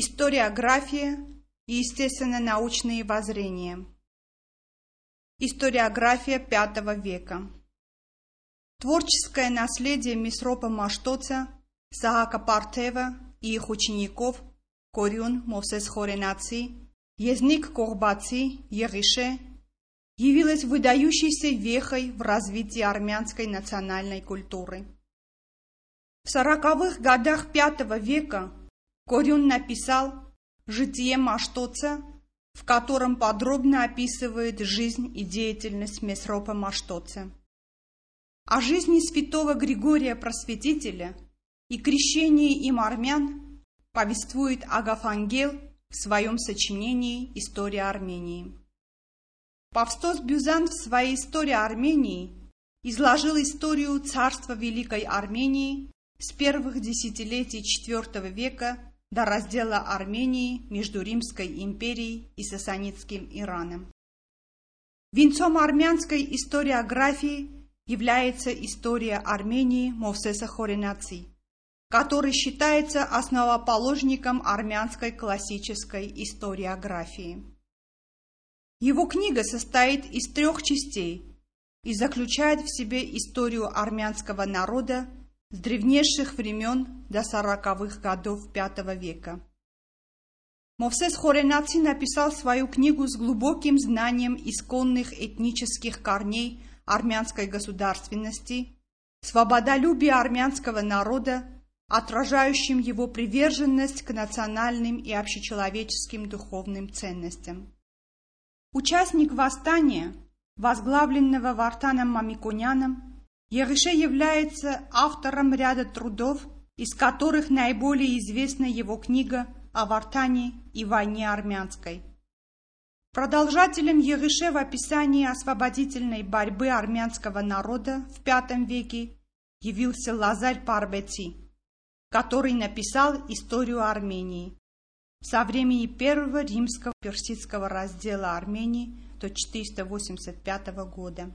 Историография и естественно-научные воззрения. Историография V века. Творческое наследие Мисропа Маштоца, Саака Партева и их учеников Корюн, Мосес Хоренаци, Езник Корбаци, Ерише явилось выдающейся вехой в развитии армянской национальной культуры. В сороковых годах V века Корюн написал «Житие Маштоца», в котором подробно описывает жизнь и деятельность Месропа Маштоца. О жизни святого Григория Просветителя и крещении им армян повествует Агафангел в своем сочинении «История Армении». Павстос Бюзан в своей «Истории Армении» изложил историю царства Великой Армении с первых десятилетий IV века до раздела Армении между Римской империей и Сасанидским Ираном. Венцом армянской историографии является история Армении Мовсеса Хоренаци, который считается основоположником армянской классической историографии. Его книга состоит из трех частей и заключает в себе историю армянского народа с древнейших времен до сороковых годов V века. Мовсес Хоренаци написал свою книгу с глубоким знанием исконных этнических корней армянской государственности, свободолюбия армянского народа, отражающим его приверженность к национальным и общечеловеческим духовным ценностям. Участник восстания, возглавленного Вартаном Мамиконяном, Егыше является автором ряда трудов, из которых наиболее известна его книга о Вартане и войне армянской. Продолжателем Егыше в описании освободительной борьбы армянского народа в V веке явился Лазарь Парбеци, который написал историю Армении со времени первого римского персидского раздела Армении до 485 года.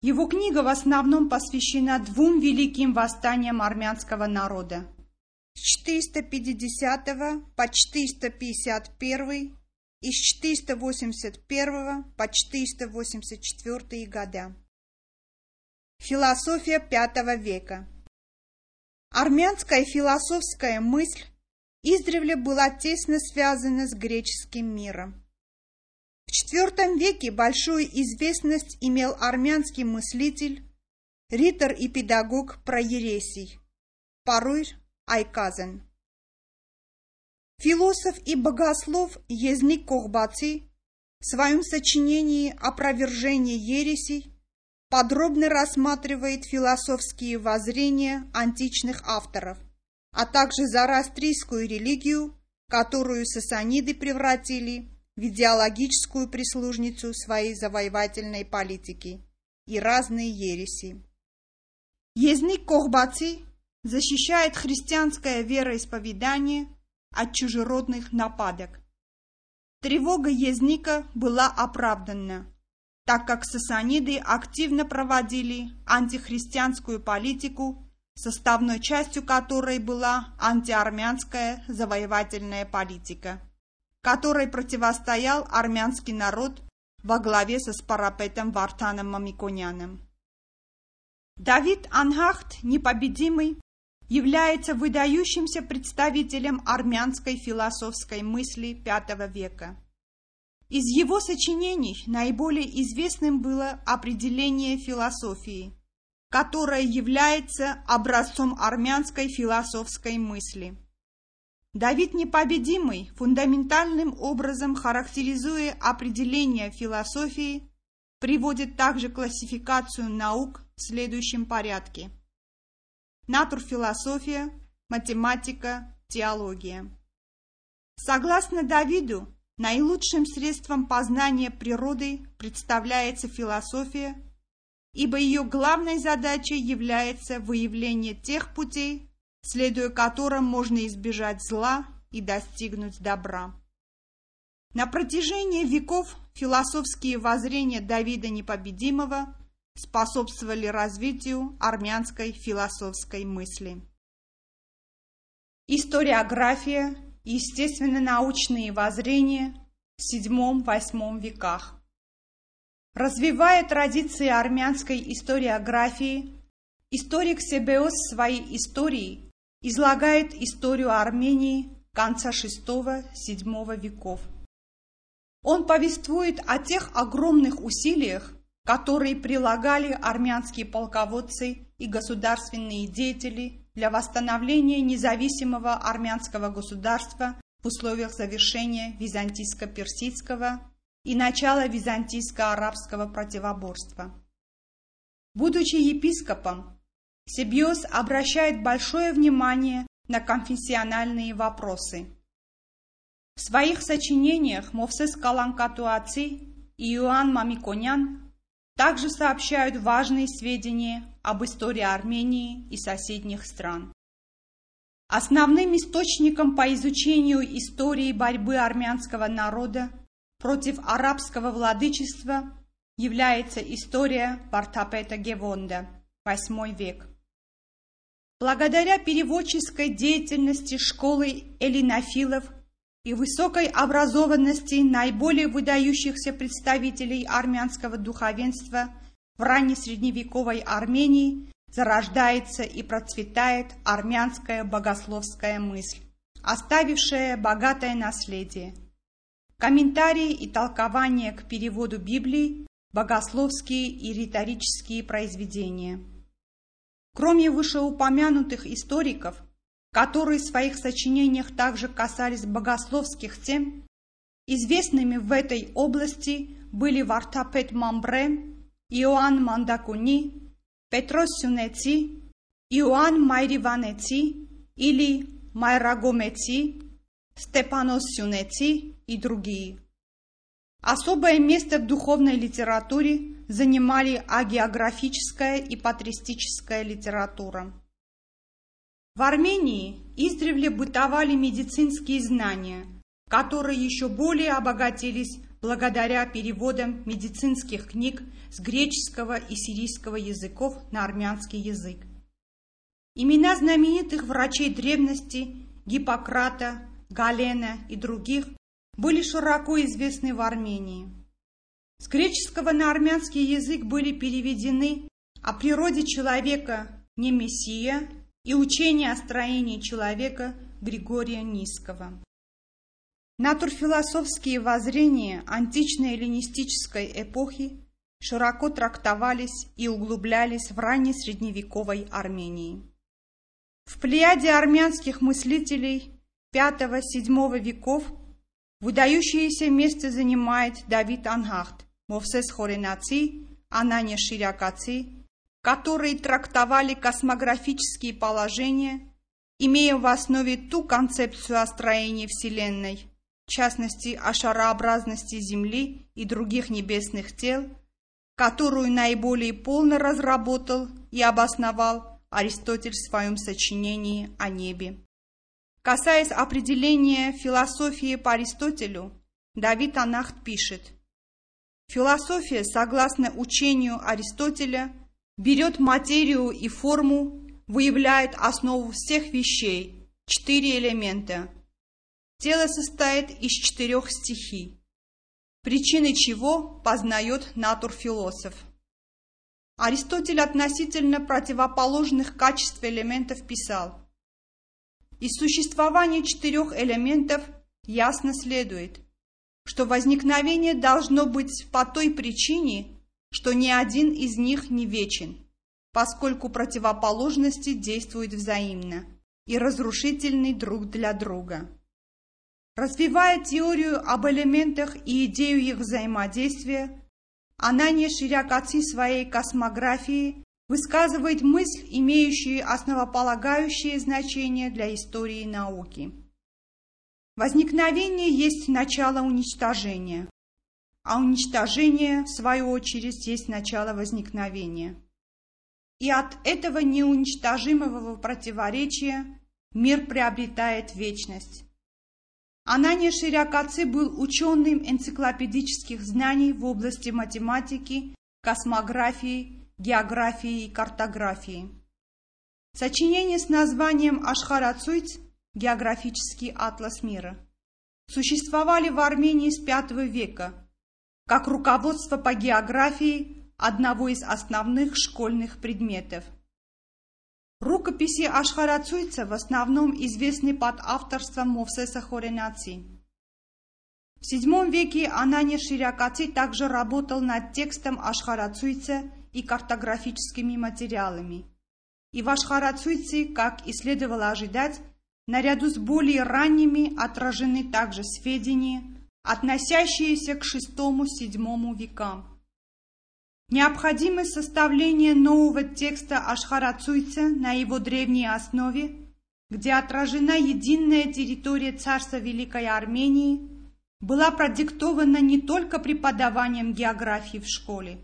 Его книга в основном посвящена двум великим восстаниям армянского народа с 450 по 451 и с 481 по 484 года. Философия V века Армянская философская мысль издревле была тесно связана с греческим миром. В IV веке большую известность имел армянский мыслитель, ритор и педагог про ересий, Паруйр Айказен. Философ и богослов Езник Кохбаци в своем сочинении «Опровержение ересей» подробно рассматривает философские воззрения античных авторов, а также зарастрийскую религию, которую сасаниды превратили идеологическую прислужницу своей завоевательной политики и разные ереси. Езник Кохбаци защищает христианское вероисповедание от чужеродных нападок. Тревога Езника была оправдана, так как сасаниды активно проводили антихристианскую политику, составной частью которой была антиармянская завоевательная политика которой противостоял армянский народ во главе со Спарапетом Вартаном Мамиконяном. Давид Анхахт, непобедимый, является выдающимся представителем армянской философской мысли V века. Из его сочинений наиболее известным было определение философии, которое является образцом армянской философской мысли. Давид Непобедимый, фундаментальным образом характеризуя определение философии, приводит также классификацию наук в следующем порядке. Натурфилософия, математика, теология. Согласно Давиду, наилучшим средством познания природы представляется философия, ибо ее главной задачей является выявление тех путей, следуя которым можно избежать зла и достигнуть добра. На протяжении веков философские воззрения Давида Непобедимого способствовали развитию армянской философской мысли. Историография и естественно-научные воззрения в VII-VIII веках. Развивая традиции армянской историографии, историк Себеос своей истории излагает историю Армении конца VI-VII веков. Он повествует о тех огромных усилиях, которые прилагали армянские полководцы и государственные деятели для восстановления независимого армянского государства в условиях завершения византийско-персидского и начала византийско-арабского противоборства. Будучи епископом, Себиос обращает большое внимание на конфессиональные вопросы. В своих сочинениях Мовсес Каланкатуаци и Иоанн Мамиконян также сообщают важные сведения об истории Армении и соседних стран. Основным источником по изучению истории борьбы армянского народа против арабского владычества является история Вартапета Гевонда, VIII век. Благодаря переводческой деятельности школы элинофилов и высокой образованности наиболее выдающихся представителей армянского духовенства в раннесредневековой Армении зарождается и процветает армянская богословская мысль, оставившая богатое наследие. Комментарии и толкования к переводу Библии, богословские и риторические произведения – Кроме вышеупомянутых историков, которые в своих сочинениях также касались богословских тем, известными в этой области были Вартапет Мамбре, Иоанн Мандакуни, Петрос Сюнеци, Иоанн Майриванеци или Майрагомеци, Степанос Сюнеци и другие. Особое место в духовной литературе занимали агеографическая и патристическая литература. В Армении издревле бытовали медицинские знания, которые еще более обогатились благодаря переводам медицинских книг с греческого и сирийского языков на армянский язык. Имена знаменитых врачей древности Гиппократа, Галена и других были широко известны в Армении. С греческого на армянский язык были переведены о природе человека не Мессия и учение о строении человека Григория Низкого. Натурфилософские воззрения античной эллинистической эпохи широко трактовались и углублялись в ранней средневековой Армении. В плеяде армянских мыслителей V-VII веков Выдающееся место занимает Давид Анхахт, Мовсес Хоренаци, Анания Ширякаци, которые трактовали космографические положения, имея в основе ту концепцию о строении Вселенной, в частности о шарообразности Земли и других небесных тел, которую наиболее полно разработал и обосновал Аристотель в своем сочинении о небе. Касаясь определения философии по Аристотелю, Давид Анахт пишет, «Философия, согласно учению Аристотеля, берет материю и форму, выявляет основу всех вещей, четыре элемента. Тело состоит из четырех стихий, причины чего познает натурфилософ. Аристотель относительно противоположных качеств элементов писал – из существования четырех элементов ясно следует, что возникновение должно быть по той причине, что ни один из них не вечен, поскольку противоположности действуют взаимно и разрушительны друг для друга. Развивая теорию об элементах и идею их взаимодействия, она не ширякоци своей космографии высказывает мысль, имеющую основополагающее значение для истории науки. Возникновение есть начало уничтожения, а уничтожение, в свою очередь, есть начало возникновения. И от этого неуничтожимого противоречия мир приобретает вечность. Анания Ширякаци был ученым энциклопедических знаний в области математики, космографии географии и картографии. Сочинение с названием «Ашхарацуйц» географический атлас мира, существовали в Армении с V века как руководство по географии одного из основных школьных предметов. Рукописи Ашхарацуйца в основном известны под авторством Мовсеса Хоренаци. В VII веке Анания Ширякаци также работал над текстом Ашхарацуйца и картографическими материалами. И в Ашхарацуйце, как и следовало ожидать, наряду с более ранними отражены также сведения, относящиеся к VI-VII векам. Необходимость составления нового текста Ашхарацуйца на его древней основе, где отражена единая территория царства Великой Армении, была продиктована не только преподаванием географии в школе,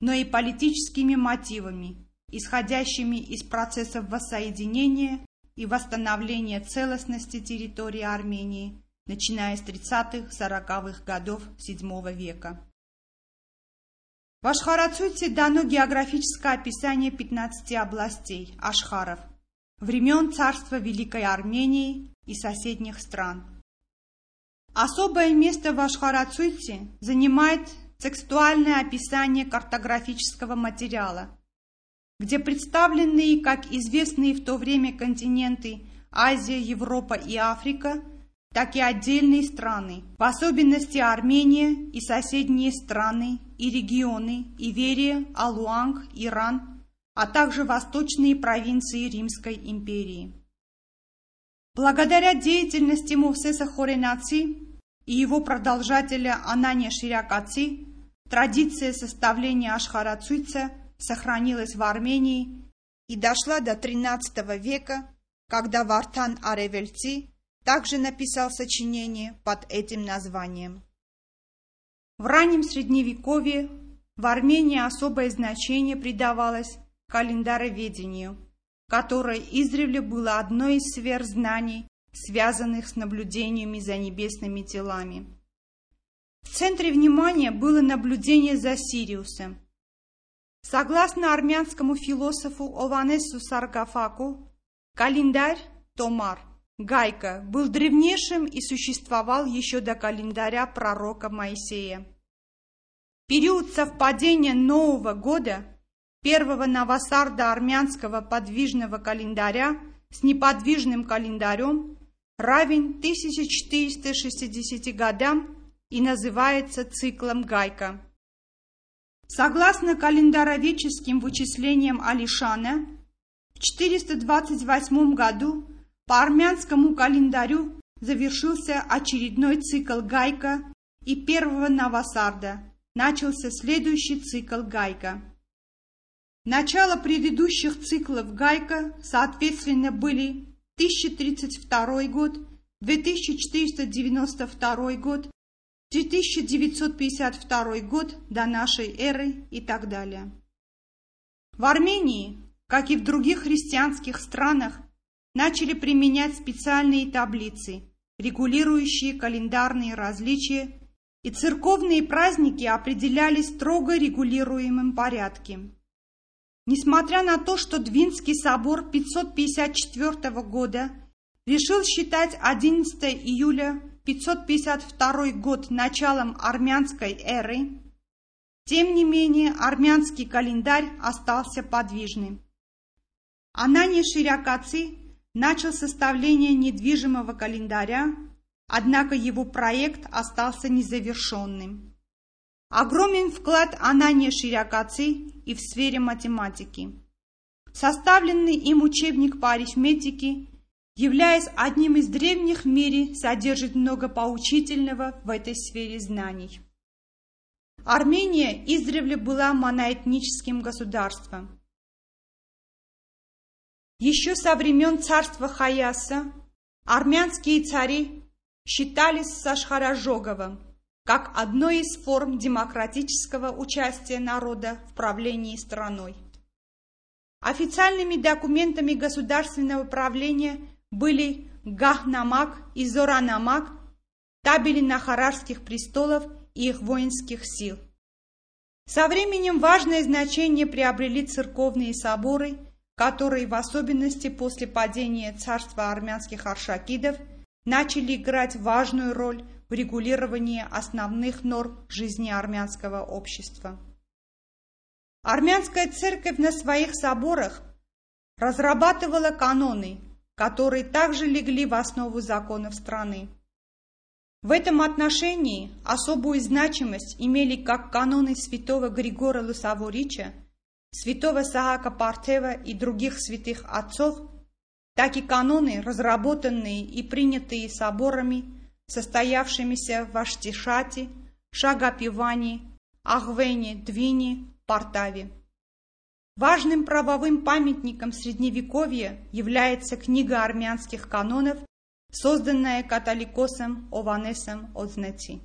но и политическими мотивами, исходящими из процессов воссоединения и восстановления целостности территории Армении, начиная с 30-40-х годов VII века. В Ашхарацуйте дано географическое описание 15 областей Ашхаров, времен царства Великой Армении и соседних стран. Особое место в Ашхарацуйте занимает текстуальное описание картографического материала, где представленные как известные в то время континенты Азия, Европа и Африка, так и отдельные страны, в особенности Армения и соседние страны и регионы Иверия, Алуанг, Иран, а также восточные провинции Римской империи. Благодаря деятельности Мовсеса Хоренаци и его продолжателя Анания Ширякаци традиция составления Ашхарацуйца – сохранилась в Армении и дошла до XIII века, когда Вартан Аревельци также написал сочинение под этим названием. В раннем Средневековье в Армении особое значение придавалось календароведению, которое издревле было одной из сфер знаний, связанных с наблюдениями за небесными телами. В центре внимания было наблюдение за Сириусом, Согласно армянскому философу Ованесу Саргафаку, календарь Томар Гайка был древнейшим и существовал еще до календаря пророка Моисея. Период совпадения Нового года, первого новосарда армянского подвижного календаря с неподвижным календарем, равен 1460 годам и называется циклом Гайка. Согласно календароведческим вычислениям Алишана, в 428 году по армянскому календарю завершился очередной цикл Гайка и первого Навасарда. Начался следующий цикл Гайка. Начало предыдущих циклов Гайка, соответственно, были 1032 год, 2492 год 1952 год до нашей эры и так далее. В Армении, как и в других христианских странах, начали применять специальные таблицы, регулирующие календарные различия, и церковные праздники определялись строго регулируемым порядке. Несмотря на то, что Двинский собор 554 года решил считать 11 июля 552 год началом армянской эры, тем не менее армянский календарь остался подвижным. Анани Ширякаци начал составление недвижимого календаря, однако его проект остался незавершенным. Огромен вклад Анания Ширякаци и в сфере математики. Составленный им учебник по арифметике являясь одним из древних в мире, содержит много поучительного в этой сфере знаний. Армения издревле была моноэтническим государством. Еще со времен царства Хаяса армянские цари считались Сашхаражоговым как одной из форм демократического участия народа в правлении страной. Официальными документами государственного правления – были Гахнамак и Зоранамак, табели нахарарских престолов и их воинских сил. Со временем важное значение приобрели церковные соборы, которые в особенности после падения царства армянских аршакидов начали играть важную роль в регулировании основных норм жизни армянского общества. Армянская церковь на своих соборах разрабатывала каноны, которые также легли в основу законов страны. В этом отношении особую значимость имели как каноны святого Григора Лусаворича, святого Саака Партева и других святых отцов, так и каноны, разработанные и принятые соборами, состоявшимися в Аштишате, Шагапиване, Ахвене, Двине, Портаве. Важным правовым памятником Средневековья является книга армянских канонов, созданная католикосом Ованесом Ознети.